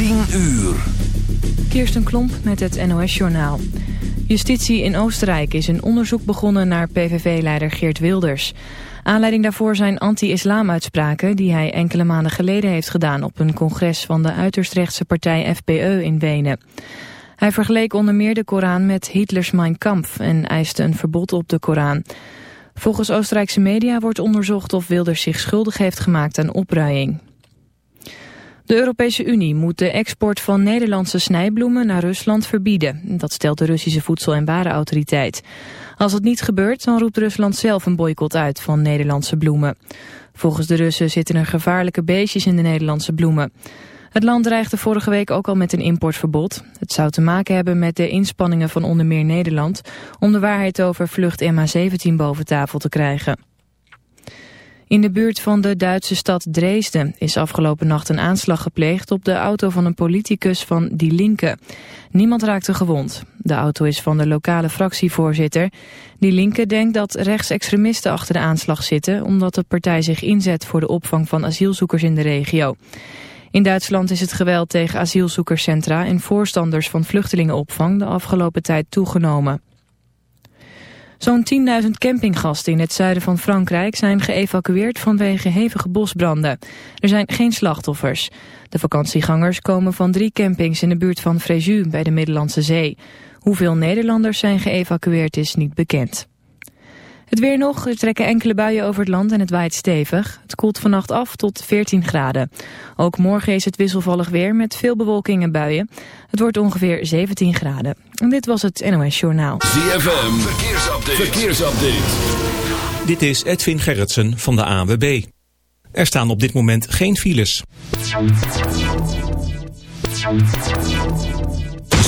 10 uur. Kirsten Klomp met het NOS-journaal. Justitie in Oostenrijk is een onderzoek begonnen naar PVV-leider Geert Wilders. Aanleiding daarvoor zijn anti-islam-uitspraken die hij enkele maanden geleden heeft gedaan... op een congres van de uiterst rechtse partij FPE in Wenen. Hij vergeleek onder meer de Koran met Hitlers Mein Kampf en eiste een verbod op de Koran. Volgens Oostenrijkse media wordt onderzocht of Wilders zich schuldig heeft gemaakt aan opruiing. De Europese Unie moet de export van Nederlandse snijbloemen naar Rusland verbieden. Dat stelt de Russische Voedsel- en Warenautoriteit. Als het niet gebeurt, dan roept Rusland zelf een boycott uit van Nederlandse bloemen. Volgens de Russen zitten er gevaarlijke beestjes in de Nederlandse bloemen. Het land dreigde vorige week ook al met een importverbod. Het zou te maken hebben met de inspanningen van onder meer Nederland... om de waarheid over vlucht MH17 boven tafel te krijgen. In de buurt van de Duitse stad Dresden is afgelopen nacht een aanslag gepleegd op de auto van een politicus van Die Linke. Niemand raakte gewond. De auto is van de lokale fractievoorzitter. Die Linke denkt dat rechtsextremisten achter de aanslag zitten omdat de partij zich inzet voor de opvang van asielzoekers in de regio. In Duitsland is het geweld tegen asielzoekerscentra en voorstanders van vluchtelingenopvang de afgelopen tijd toegenomen. Zo'n 10.000 campinggasten in het zuiden van Frankrijk zijn geëvacueerd vanwege hevige bosbranden. Er zijn geen slachtoffers. De vakantiegangers komen van drie campings in de buurt van Fréjus bij de Middellandse Zee. Hoeveel Nederlanders zijn geëvacueerd is niet bekend. Het weer nog, er trekken enkele buien over het land en het waait stevig. Het koelt vannacht af tot 14 graden. Ook morgen is het wisselvallig weer met veel bewolking en buien. Het wordt ongeveer 17 graden. En dit was het NOS Journaal. ZFM, verkeersupdate. verkeersupdate. Dit is Edwin Gerritsen van de AWB. Er staan op dit moment geen files.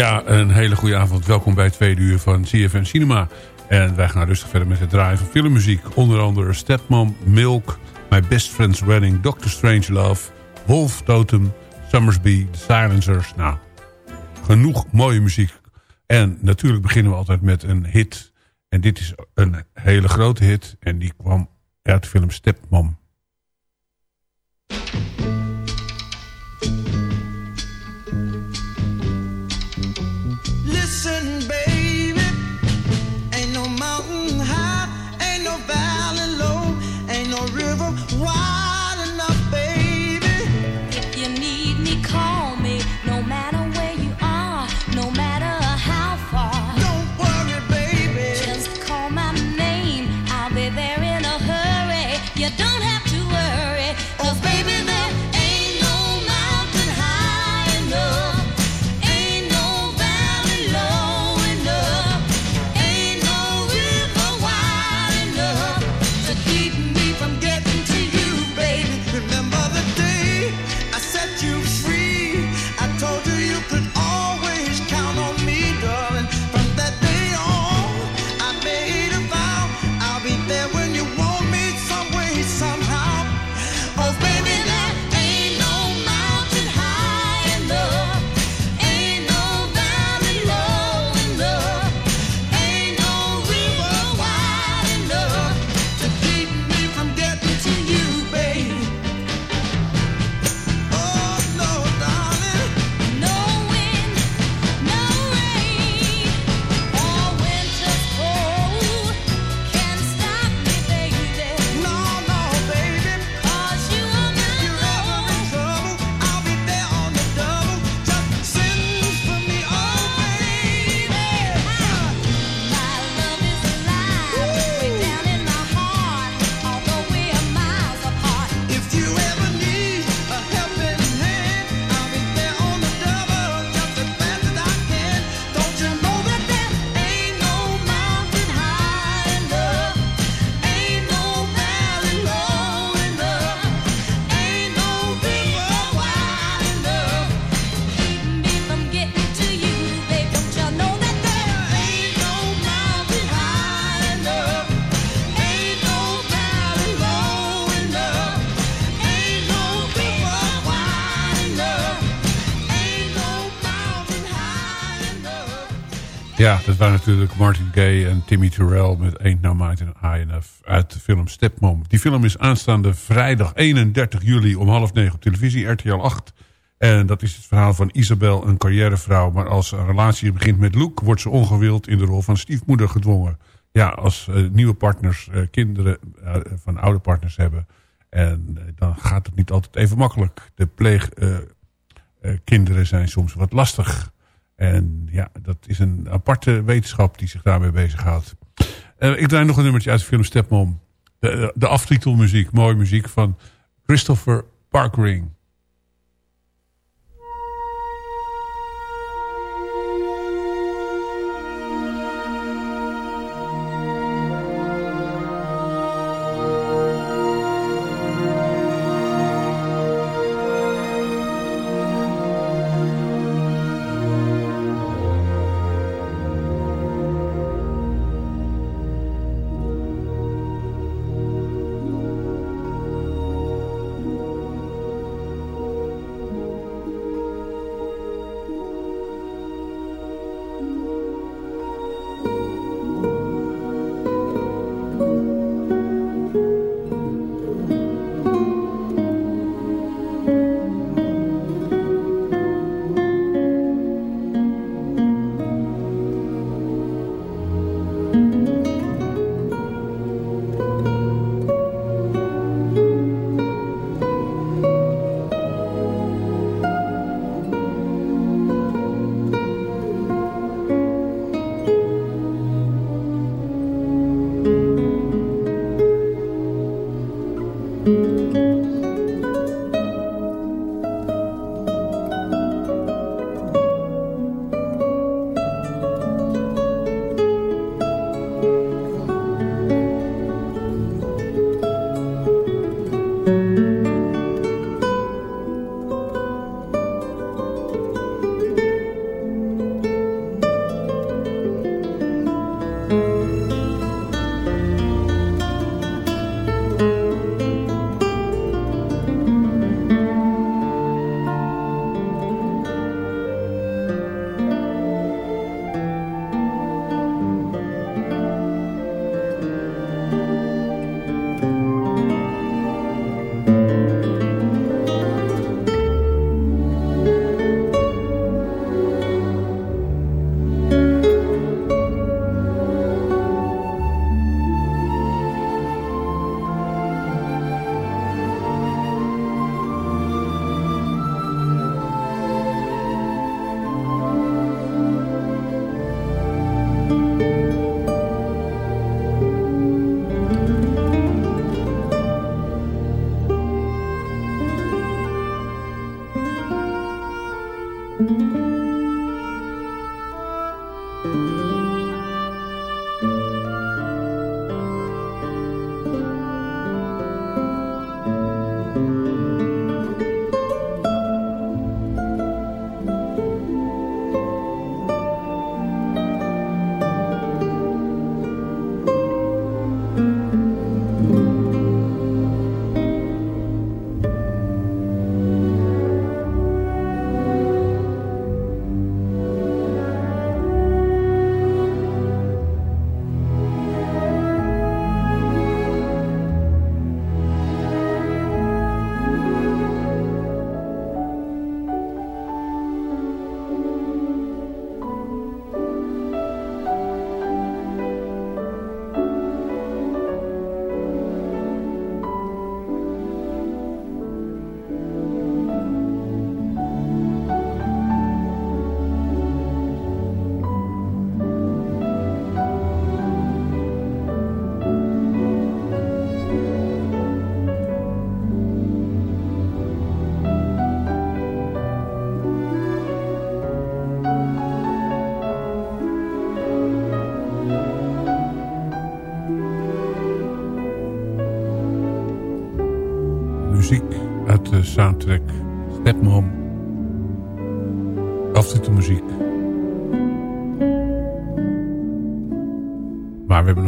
Ja, een hele goede avond. Welkom bij het tweede uur van CFN Cinema. En wij gaan rustig verder met het draaien van filmmuziek. Onder andere Stepmom, Milk, My Best Friend's Wedding, Doctor Strange Love, Wolf Totem, Summersby, The Silencers. Nou, genoeg mooie muziek. En natuurlijk beginnen we altijd met een hit. En dit is een hele grote hit. En die kwam uit de film Stepmom. Ja, dat waren natuurlijk Martin Gaye en Timmy Terrell met Ain't No Mountain High Enough uit de film Stepmom. Die film is aanstaande vrijdag 31 juli om half negen op televisie, RTL 8. En dat is het verhaal van Isabel, een carrièrevrouw. Maar als een relatie begint met Luke, wordt ze ongewild in de rol van stiefmoeder gedwongen. Ja, als eh, nieuwe partners eh, kinderen eh, van oude partners hebben. En dan gaat het niet altijd even makkelijk. De pleegkinderen zijn soms wat lastig. En ja, dat is een aparte wetenschap die zich daarmee bezighoudt. Uh, ik draai nog een nummertje uit de film Stepmom. De, de aftitelmuziek, mooie muziek van Christopher Parkering.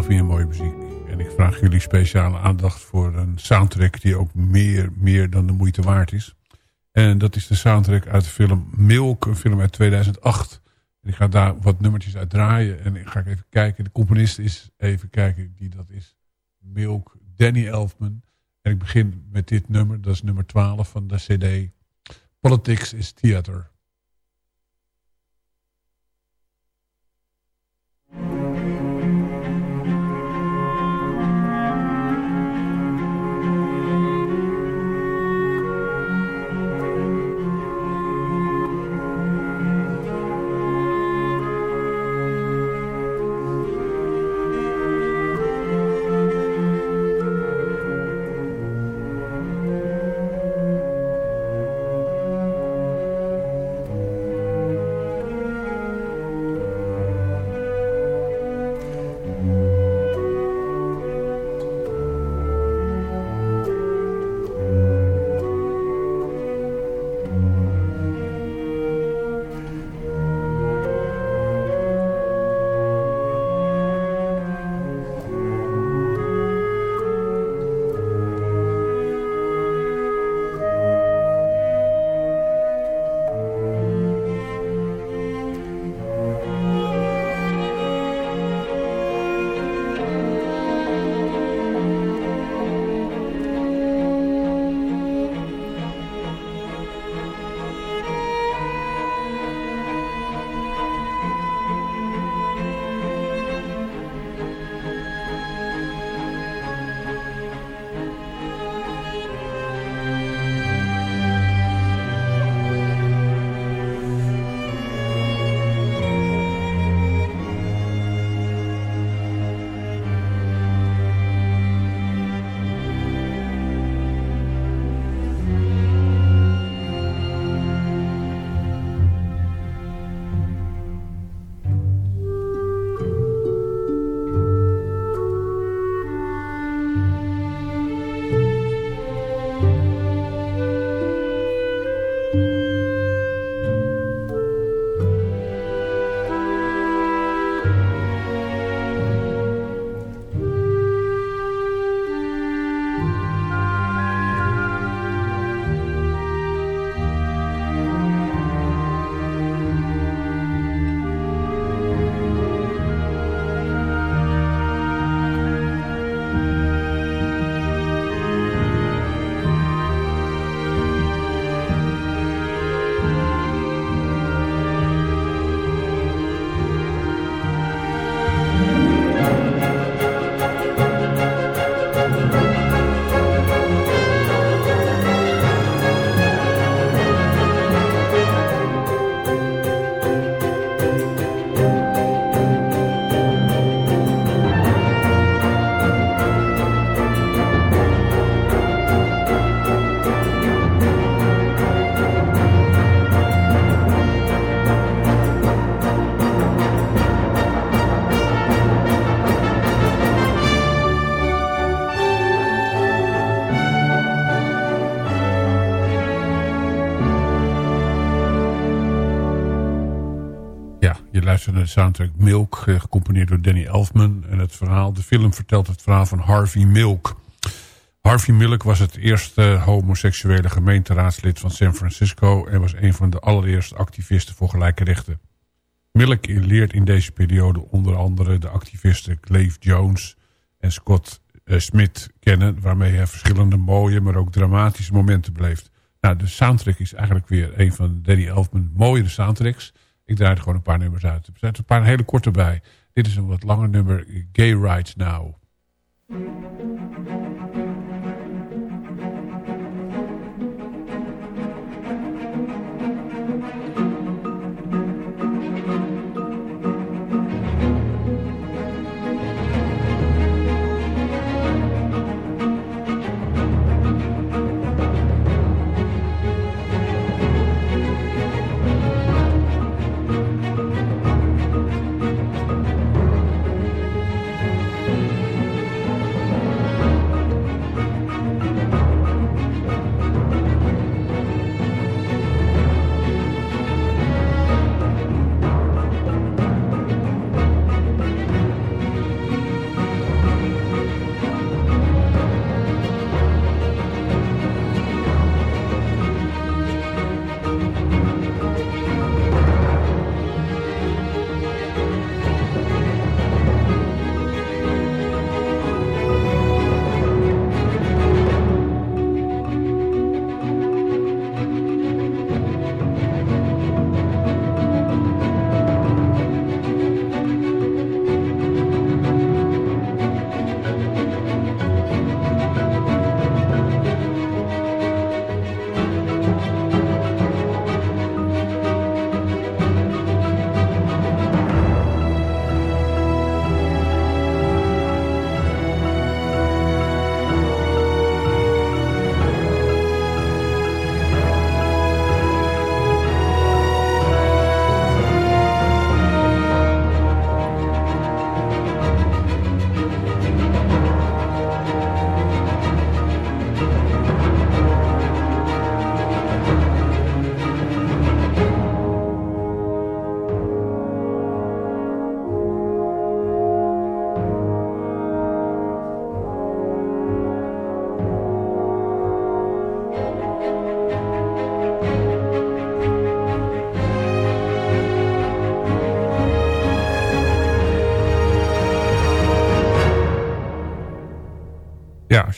Nog mooie muziek. En ik vraag jullie speciale aandacht voor een soundtrack die ook meer, meer dan de moeite waard is. En dat is de soundtrack uit de film Milk, een film uit 2008. En ik ga daar wat nummertjes uit draaien. En ik ga even kijken. De componist is, even kijken wie dat is. Milk, Danny Elfman. En ik begin met dit nummer. Dat is nummer 12 van de cd. Politics is Theater. Soundtrack Milk, eh, gecomponeerd door Danny Elfman. En het verhaal, de film vertelt het verhaal van Harvey Milk. Harvey Milk was het eerste homoseksuele gemeenteraadslid van San Francisco... en was een van de allereerste activisten voor gelijke rechten. Milk leert in deze periode onder andere de activisten Clive Jones en Scott eh, Smith kennen... waarmee hij verschillende mooie, maar ook dramatische momenten beleeft. Nou, de soundtrack is eigenlijk weer een van Danny Elfman mooiere soundtracks... Ik draai er gewoon een paar nummers uit. Er zijn een paar hele korte bij. Dit is een wat langer nummer. Gay Rights Now.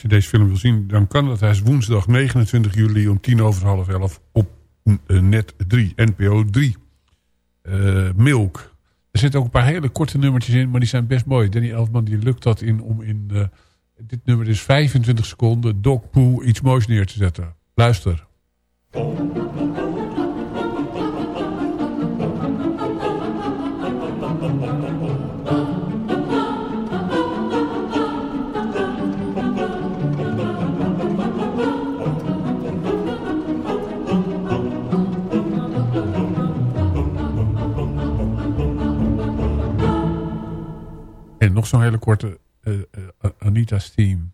Deze film wil zien, dan kan dat. Hij is woensdag 29 juli om tien over half elf op eh, net 3, NPO 3. Eh, Milk. Er zitten ook een paar hele korte nummertjes in, maar die zijn best mooi. Danny Elfman die lukt dat in om in... eh, dit nummer is 25 seconden, Dog Poo, iets moois neer te zetten. Luister. Nog zo'n hele korte eh, Anita's Team.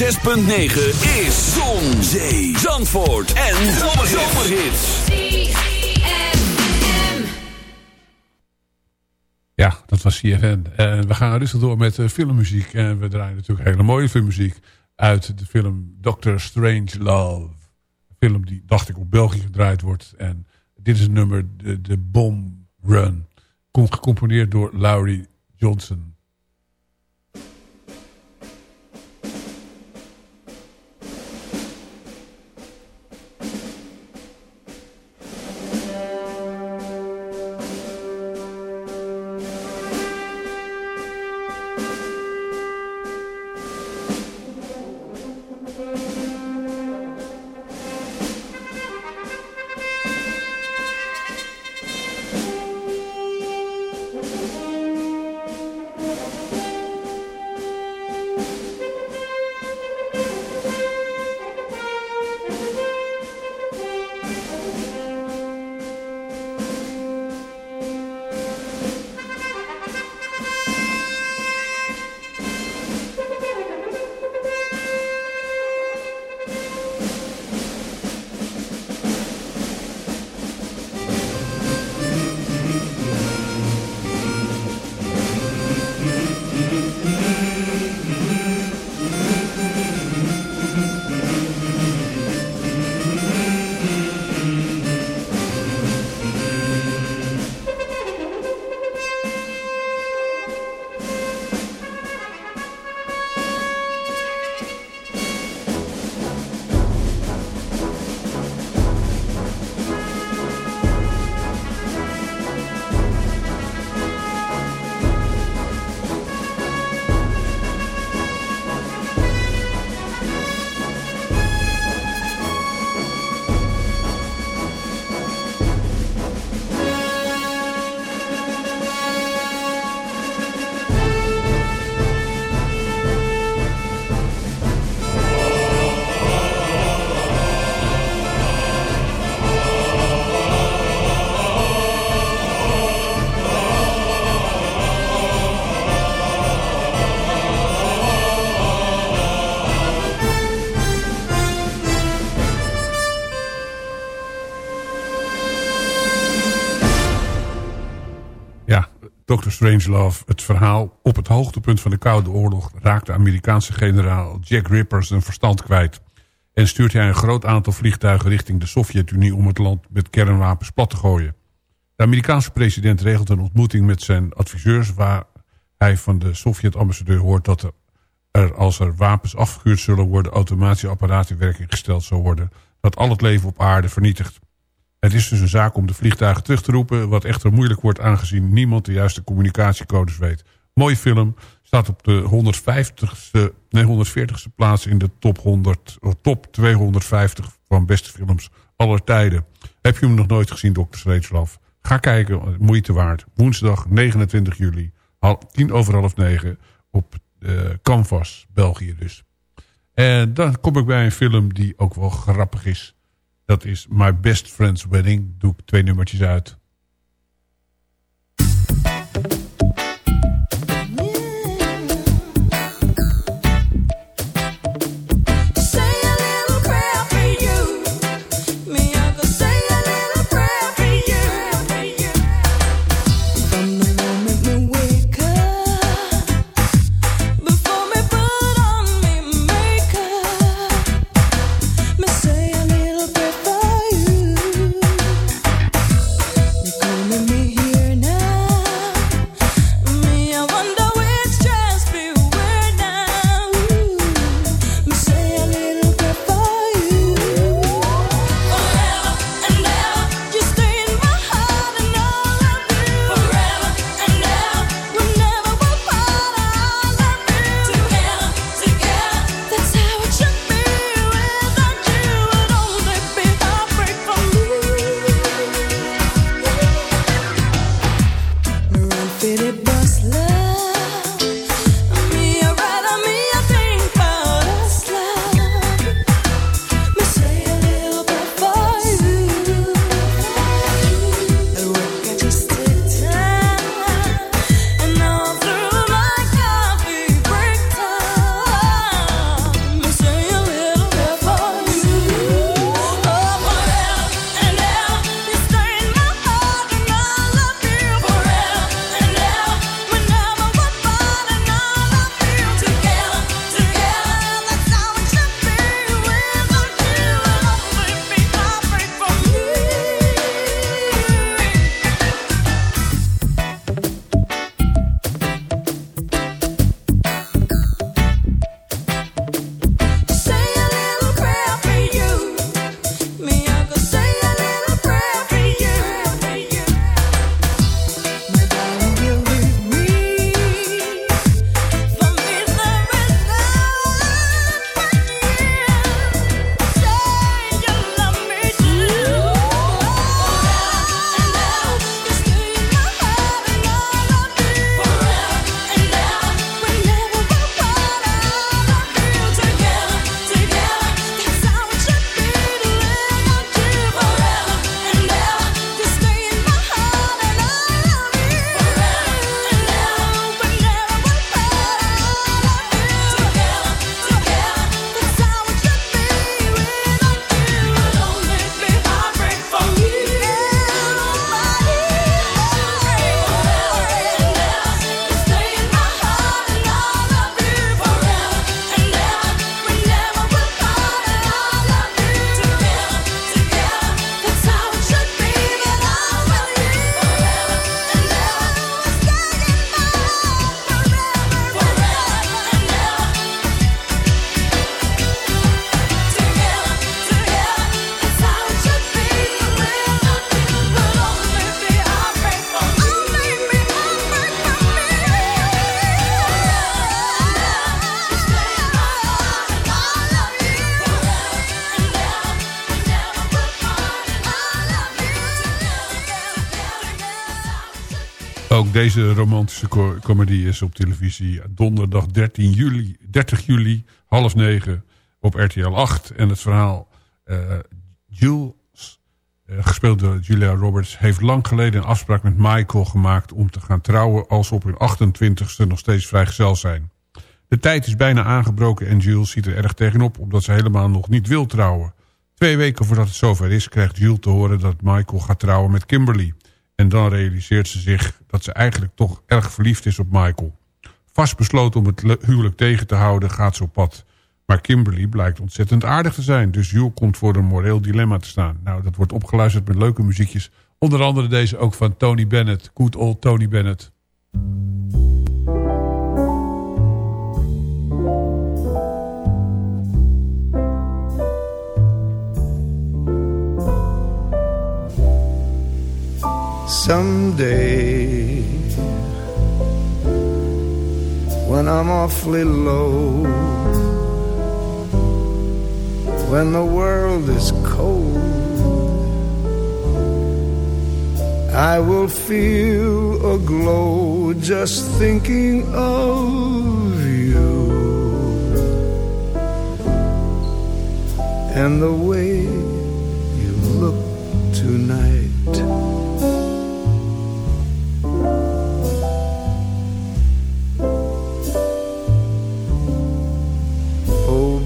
106.9 is Zon, Zee, Zandvoort en Zomerhits. Ja, dat was CFN. En we gaan rustig door met eh, filmmuziek. En we draaien natuurlijk hele mooie filmmuziek uit de film Doctor Strange Love. Een film die, dacht ik, op België gedraaid wordt. En dit is een nummer, de, de Bomb Run. Komt gecomponeerd door Laurie Johnson. Strangelove, het verhaal op het hoogtepunt van de Koude Oorlog... raakt de Amerikaanse generaal Jack Ripper zijn verstand kwijt... en stuurt hij een groot aantal vliegtuigen richting de Sovjet-Unie... om het land met kernwapens plat te gooien. De Amerikaanse president regelt een ontmoeting met zijn adviseurs... waar hij van de Sovjet-ambassadeur hoort dat er, als er wapens afgevuurd zullen worden... automatische apparaat in werking gesteld zal worden... dat al het leven op aarde vernietigt. Het is dus een zaak om de vliegtuigen terug te roepen... wat echter moeilijk wordt aangezien niemand de juiste communicatiecodes weet. Mooie film, staat op de 150ste, nee, 140ste plaats in de top, 100, of top 250 van beste films aller tijden. Heb je hem nog nooit gezien, Dr. Strangelove? Ga kijken, moeite waard. Woensdag 29 juli, tien over half negen op uh, Canvas, België dus. En dan kom ik bij een film die ook wel grappig is. Dat is My Best Friend's Wedding. Doe ik twee nummertjes uit. Deze romantische comedie is op televisie donderdag 13 juli, 30 juli, half negen op RTL 8. En het verhaal uh, Jules, uh, gespeeld door Julia Roberts, heeft lang geleden een afspraak met Michael gemaakt om te gaan trouwen als ze op hun 28ste nog steeds vrijgezel zijn. De tijd is bijna aangebroken en Jules ziet er erg tegenop omdat ze helemaal nog niet wil trouwen. Twee weken voordat het zover is krijgt Jules te horen dat Michael gaat trouwen met Kimberly. En dan realiseert ze zich dat ze eigenlijk toch erg verliefd is op Michael. Vastbesloten om het huwelijk tegen te houden gaat ze op pad. Maar Kimberly blijkt ontzettend aardig te zijn. Dus Jules komt voor een moreel dilemma te staan. Nou, dat wordt opgeluisterd met leuke muziekjes. Onder andere deze ook van Tony Bennett. Good old Tony Bennett. someday. When I'm awfully low. When the world is cold. I will feel a glow just thinking of you. And the way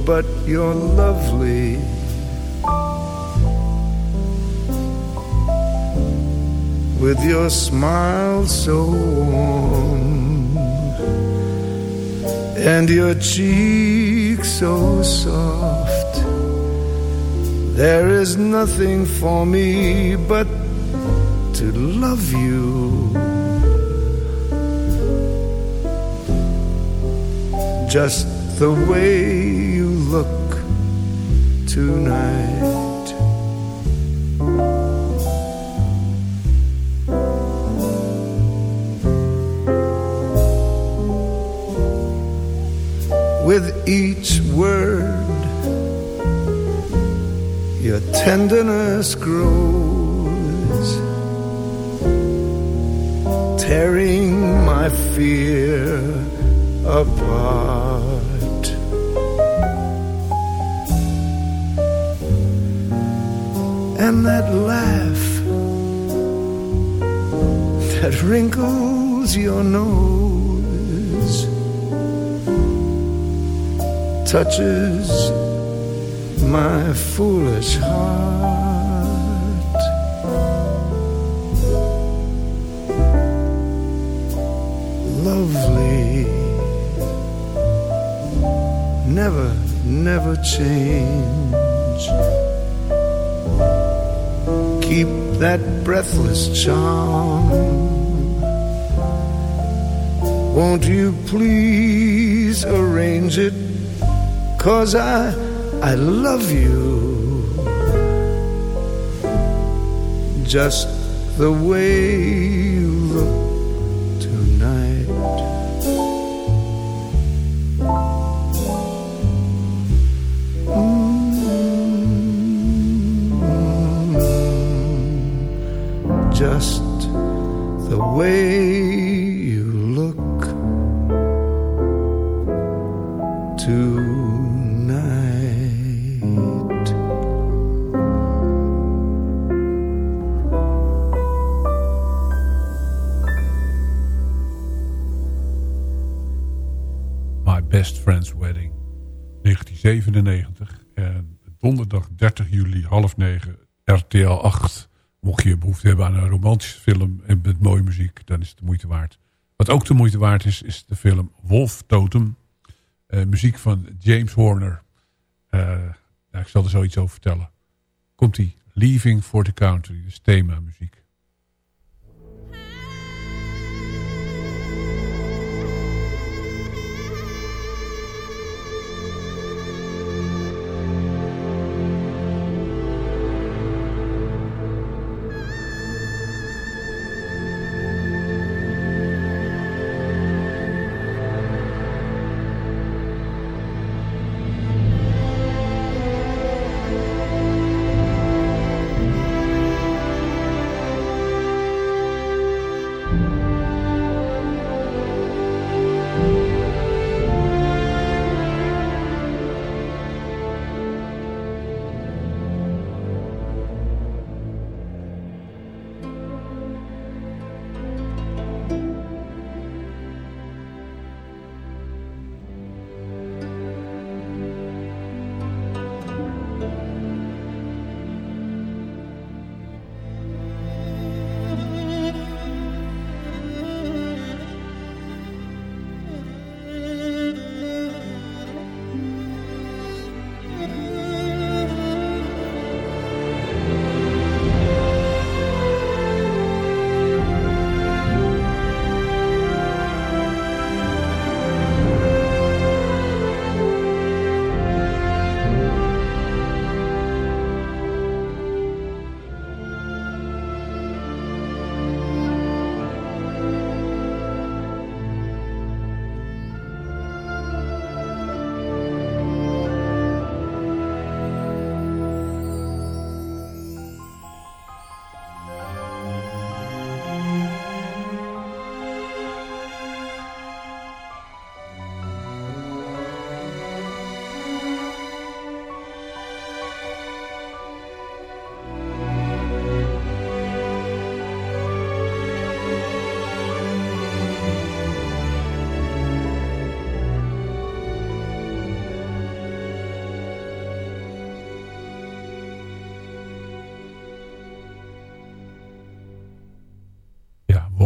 but you're lovely. with your smile so warm and your cheek so soft. There is nothing for me but to love you. Just the way you look tonight. with each word your tenderness grows tearing my fear apart and that laugh that wrinkles your nose touches my foolish heart. Lovely, never, never change. Keep that breathless charm. Won't you please arrange it? Cause I, I love you Just the way you romantische film en met mooie muziek, dan is het de moeite waard. Wat ook de moeite waard is, is de film Wolf Totem. Eh, muziek van James Horner. Eh, nou, ik zal er zoiets over vertellen. Komt-ie. Leaving for the Country, dus thema muziek.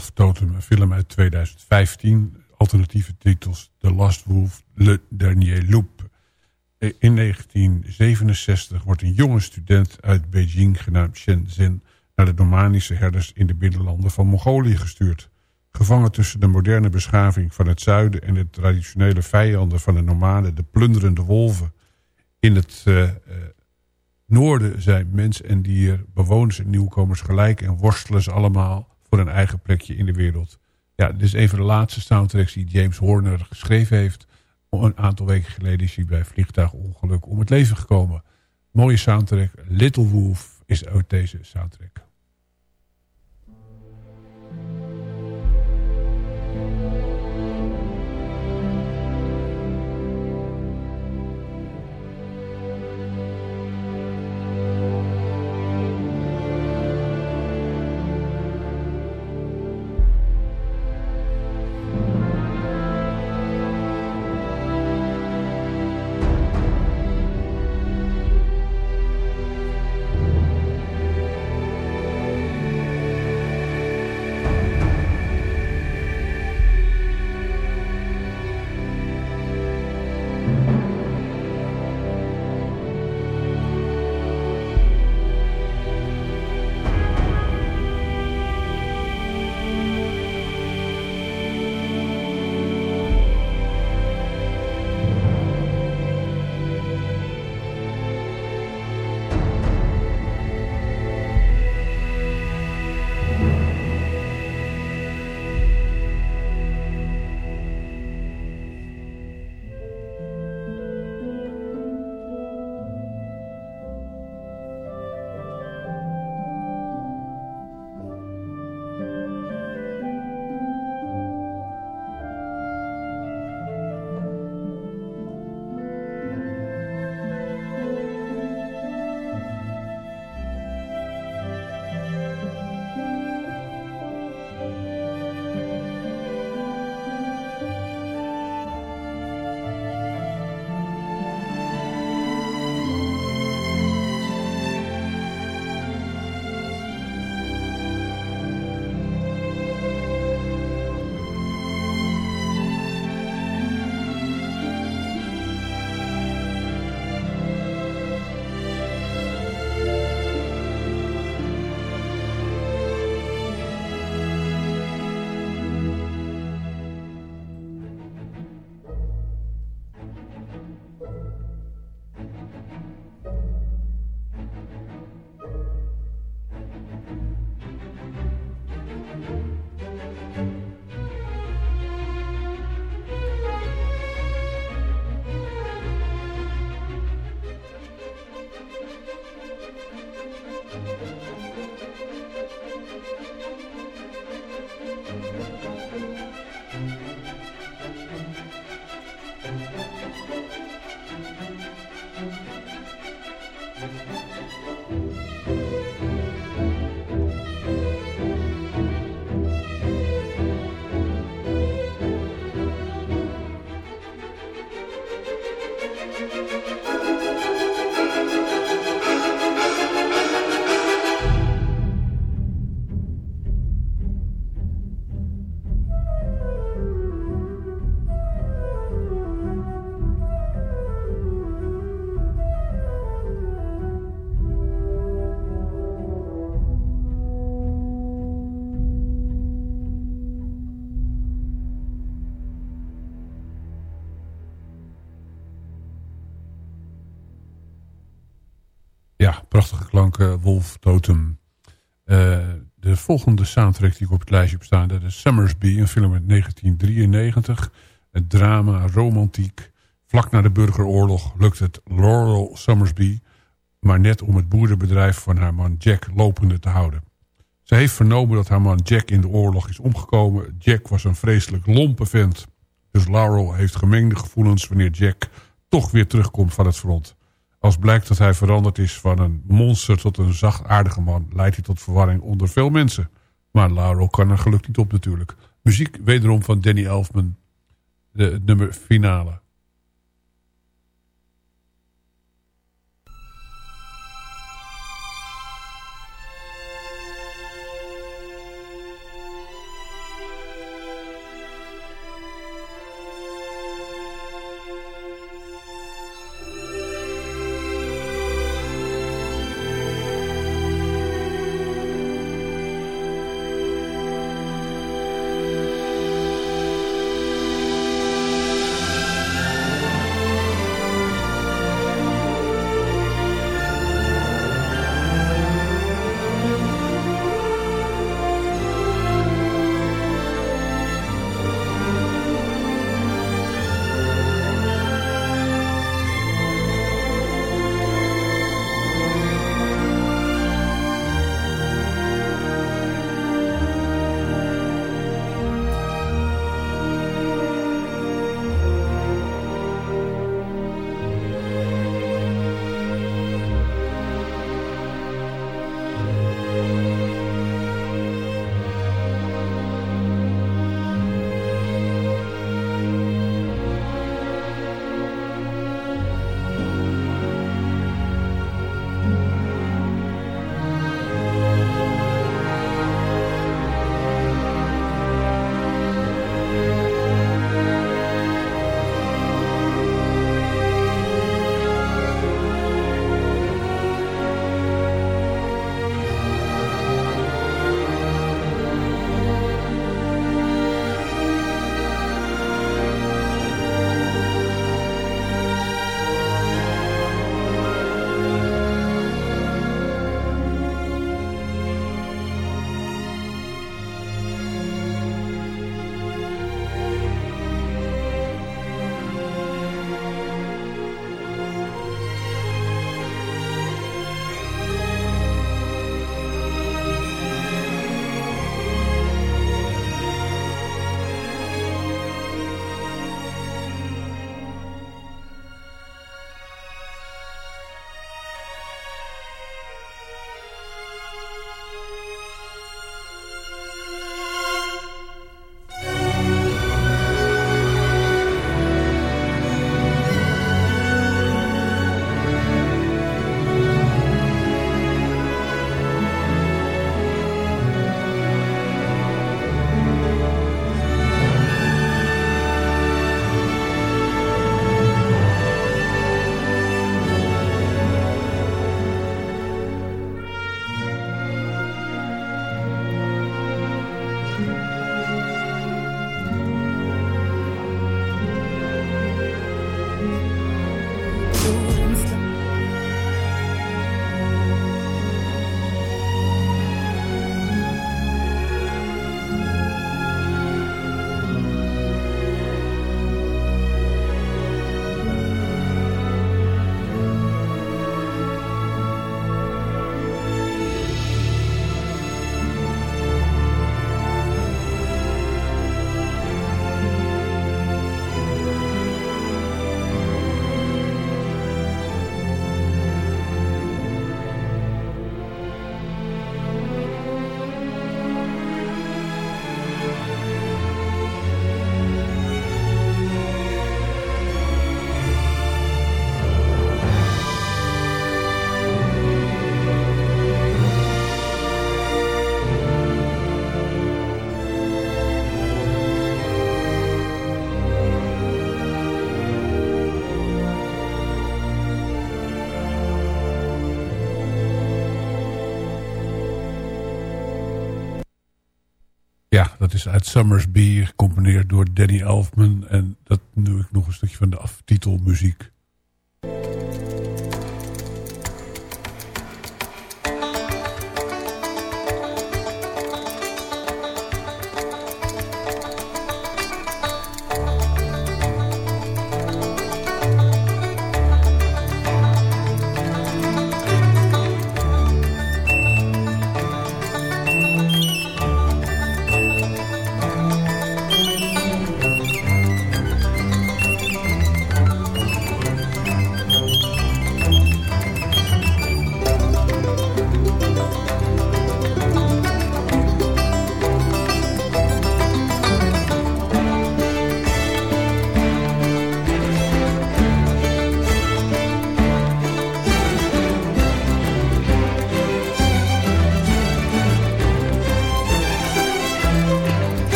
Wolf een film uit 2015. Alternatieve titels The Last Wolf, Le Dernier Loup. In 1967 wordt een jonge student uit Beijing genaamd Shenzhen... naar de Nomanische herders in de binnenlanden van Mongolië gestuurd. Gevangen tussen de moderne beschaving van het zuiden... en de traditionele vijanden van de nomaden, de plunderende wolven. In het uh, noorden zijn mens en dier, bewoners en nieuwkomers gelijk... en worstelen ze allemaal voor een eigen plekje in de wereld. Ja, dit is een van de laatste soundtracks die James Horner geschreven heeft. Een aantal weken geleden is hij bij vliegtuigongeluk om het leven gekomen. Mooie soundtrack. Little Wolf is uit deze soundtrack. Wolf Totem. Uh, de volgende soundtrack die ik op het lijstje heb staan... dat is Summersby, een film uit 1993. Het drama, romantiek. Vlak na de burgeroorlog lukt het Laurel Summersby... maar net om het boerenbedrijf van haar man Jack lopende te houden. Ze heeft vernomen dat haar man Jack in de oorlog is omgekomen. Jack was een vreselijk lompe vent. Dus Laurel heeft gemengde gevoelens wanneer Jack toch weer terugkomt van het front... Als blijkt dat hij veranderd is van een monster tot een zachtaardige man... leidt hij tot verwarring onder veel mensen. Maar Laurel kan er gelukkig niet op natuurlijk. Muziek wederom van Danny Elfman. De nummer finale. Ja, dat is uit Summersby, gecomponeerd door Danny Elfman. En dat doe ik nog een stukje van de aftitelmuziek. Tot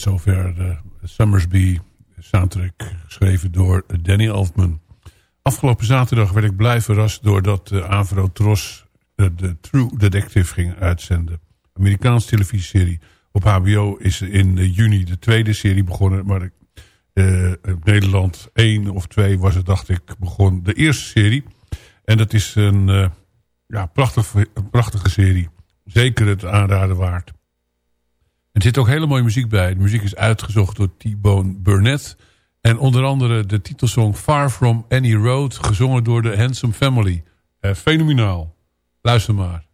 zover de Summersby soundtrack geschreven door Danny Elfman. Afgelopen zaterdag werd ik blij verrast doordat de Avro Tros de, de True Detective ging uitzenden. Amerikaanse televisieserie. Op HBO is in juni de tweede serie begonnen. Maar Nederland één of twee was het, dacht ik, begon de eerste serie. En dat is een ja, prachtig, prachtige serie. Zeker het aanraden waard. Er zit ook hele mooie muziek bij. De muziek is uitgezocht door T-Bone Burnett. En onder andere de titelsong Far From Any Road... gezongen door de Handsome Family. Uh, fenomenaal. Luister maar.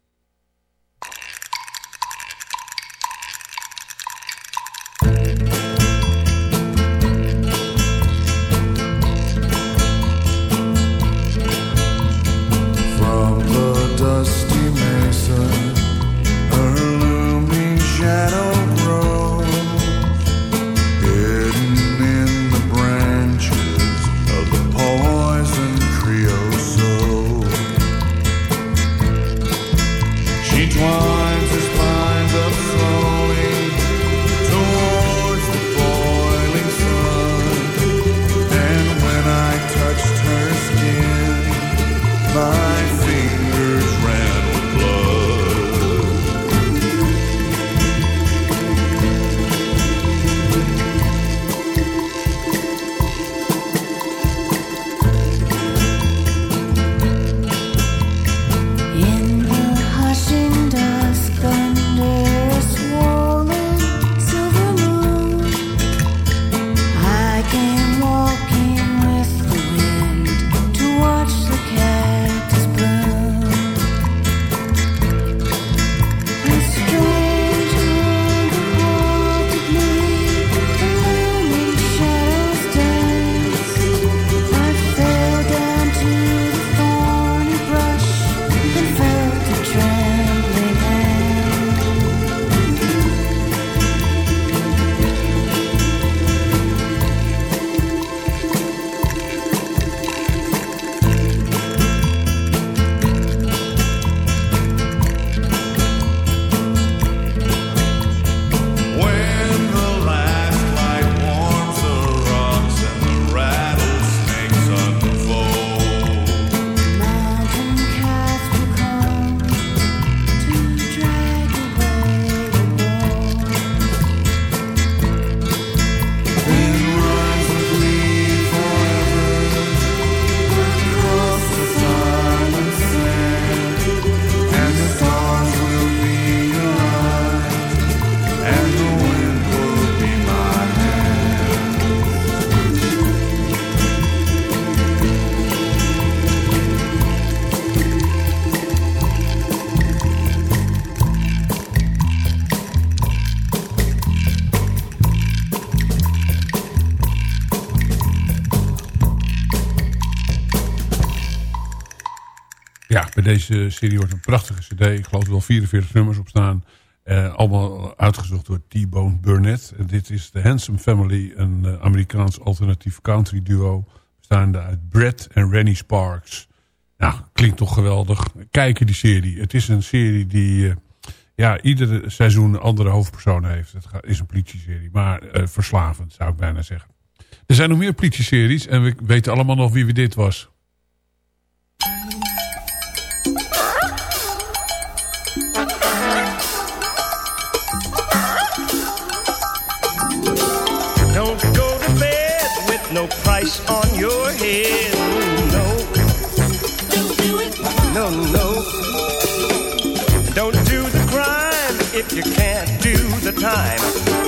Deze serie wordt een prachtige cd. Ik geloof er wel 44 nummers op staan. Eh, allemaal uitgezocht door T-Bone Burnett. Dit is The Handsome Family, een eh, Amerikaans alternatief country duo. Bestaande uit Brett en Rennie Sparks. Nou, klinkt toch geweldig. Kijken die serie. Het is een serie die... eh, ja, iedere seizoen een andere hoofdpersoon heeft. Het is een politie-serie, maar verslavend zou ik bijna zeggen. Er zijn nog meer politie-series en we weten allemaal nog wie wie dit was. Price on your head. No. Don't do it. No, no. Don't do the crime if you can't do the time.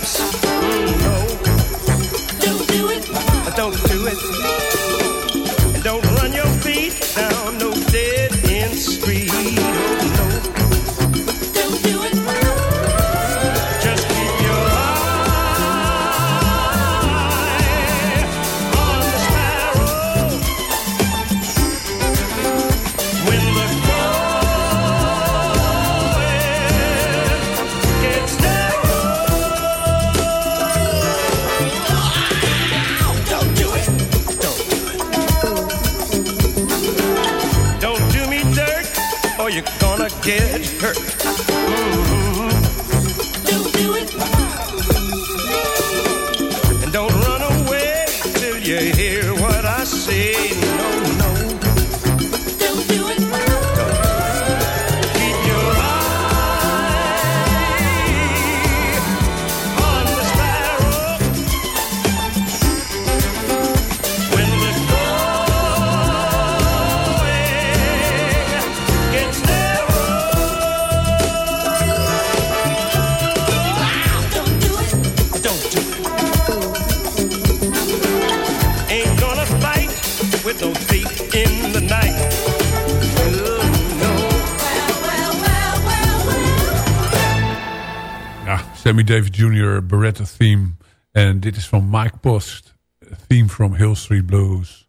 The Sammy Davis Jr. Beretta theme. En dit is van Mike Post. Theme from Hill Street Blues.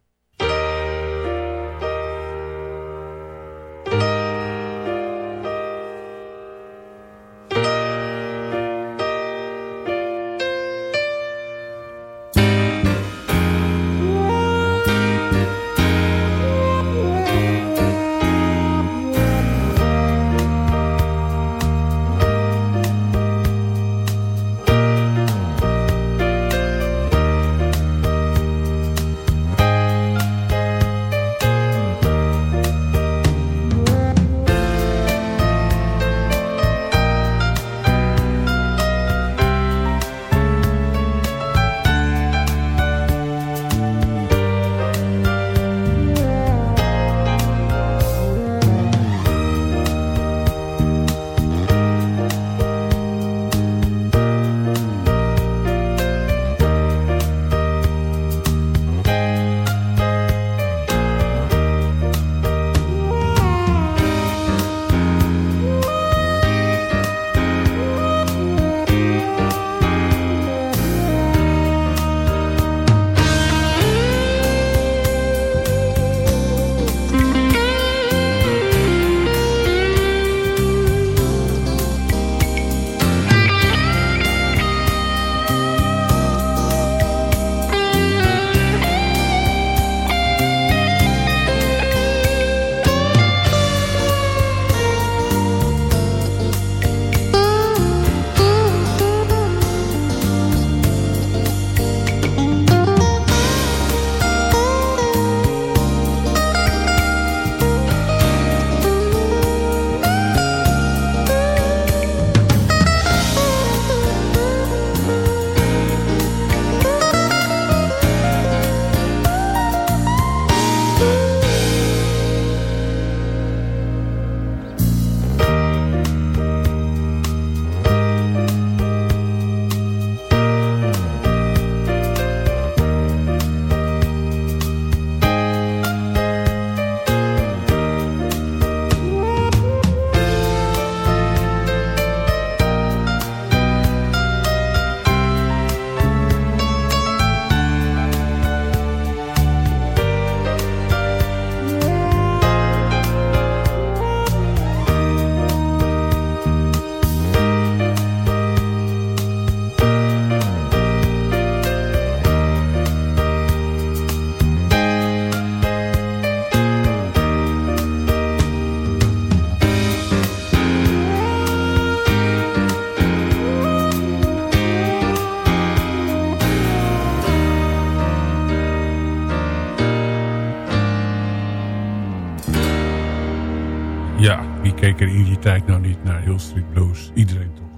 Keek er in die tijd nou niet naar Hill Street Blues? Iedereen toch.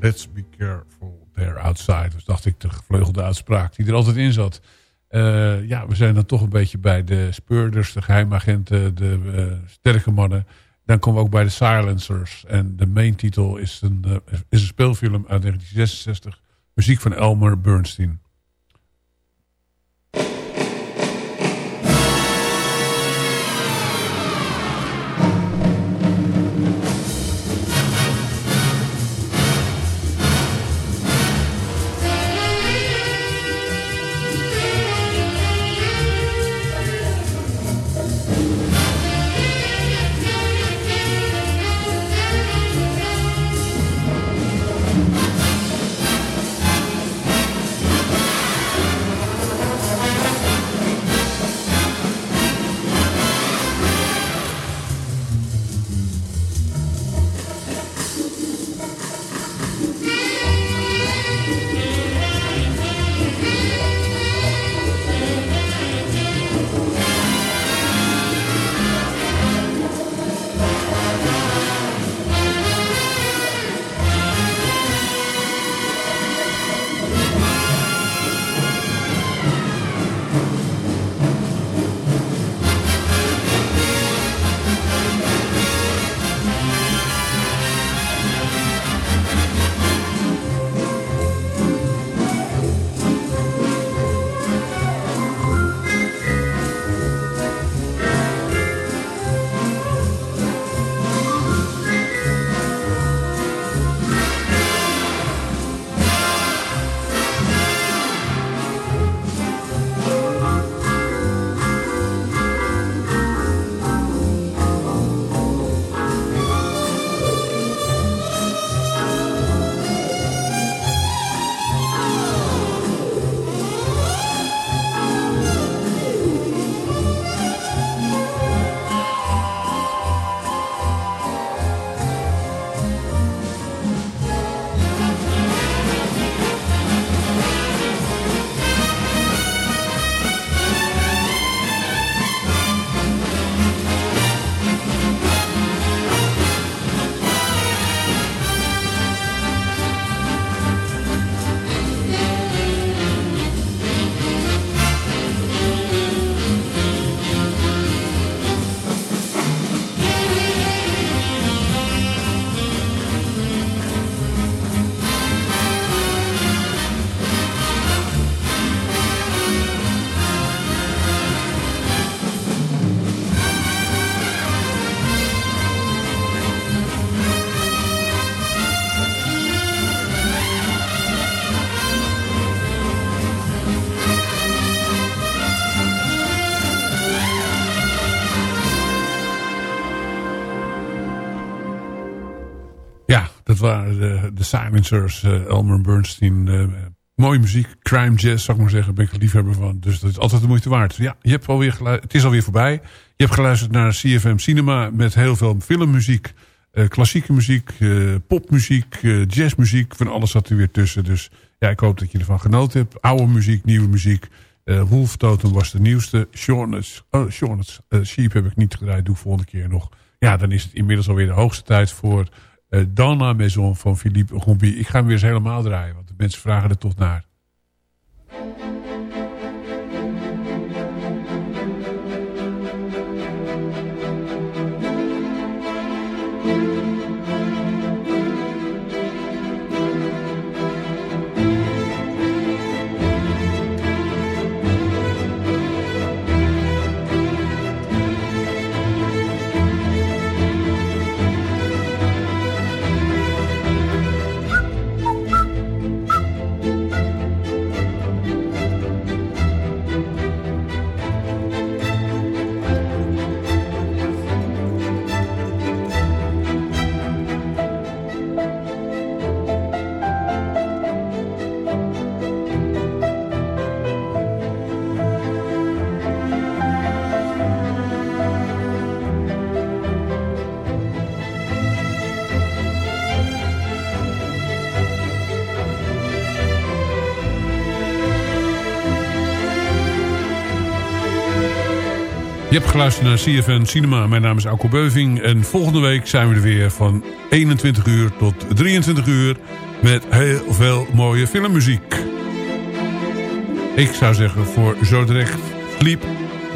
Let's be careful there outside. Dus dacht ik de gevleugelde uitspraak die er altijd in zat. Uh, ja, we zijn dan toch een beetje bij de speurders, de geheimagenten, de uh, sterke mannen. Dan komen we ook bij de Silencers. En de main titel is een, uh, is een speelfilm uit 1966. Muziek van Elmer Bernstein. Waren de, de Silencers, uh, Elmer Bernstein. Uh, mooie muziek, crime jazz, zou ik maar zeggen. Ben ik er liefhebber van. Dus dat is altijd de moeite waard. Ja, je hebt alweer het is alweer voorbij. Je hebt geluisterd naar CFM Cinema met heel veel filmmuziek. Uh, klassieke muziek, popmuziek, jazzmuziek. Van alles zat er weer tussen. Dus ja, ik hoop dat je ervan genoten hebt. Oude muziek, nieuwe muziek. Wolf Totem was de nieuwste. Shornets, oh, Shornets Sheep heb ik niet gedraaid. Doe volgende keer nog. Ja, dan is het inmiddels alweer de hoogste tijd voor uh, Dana Maison van Philippe Gombi. Ik ga hem weer eens helemaal draaien, want de mensen vragen er toch naar. Geluisterd naar CFN Cinema. Mijn naam is Alko Beuving. En volgende week zijn we er weer van 21 uur tot 23 uur... met heel veel mooie filmmuziek. Ik zou zeggen voor zo direct... Sleep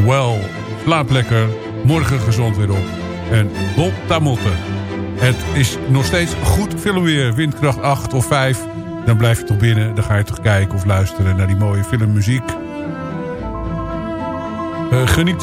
well. Slaap lekker. Morgen gezond weer op. En bot tamotte. Het is nog steeds goed filmweer. Windkracht 8 of 5. Dan blijf je toch binnen. Dan ga je toch kijken of luisteren naar die mooie filmmuziek. Uh, geniet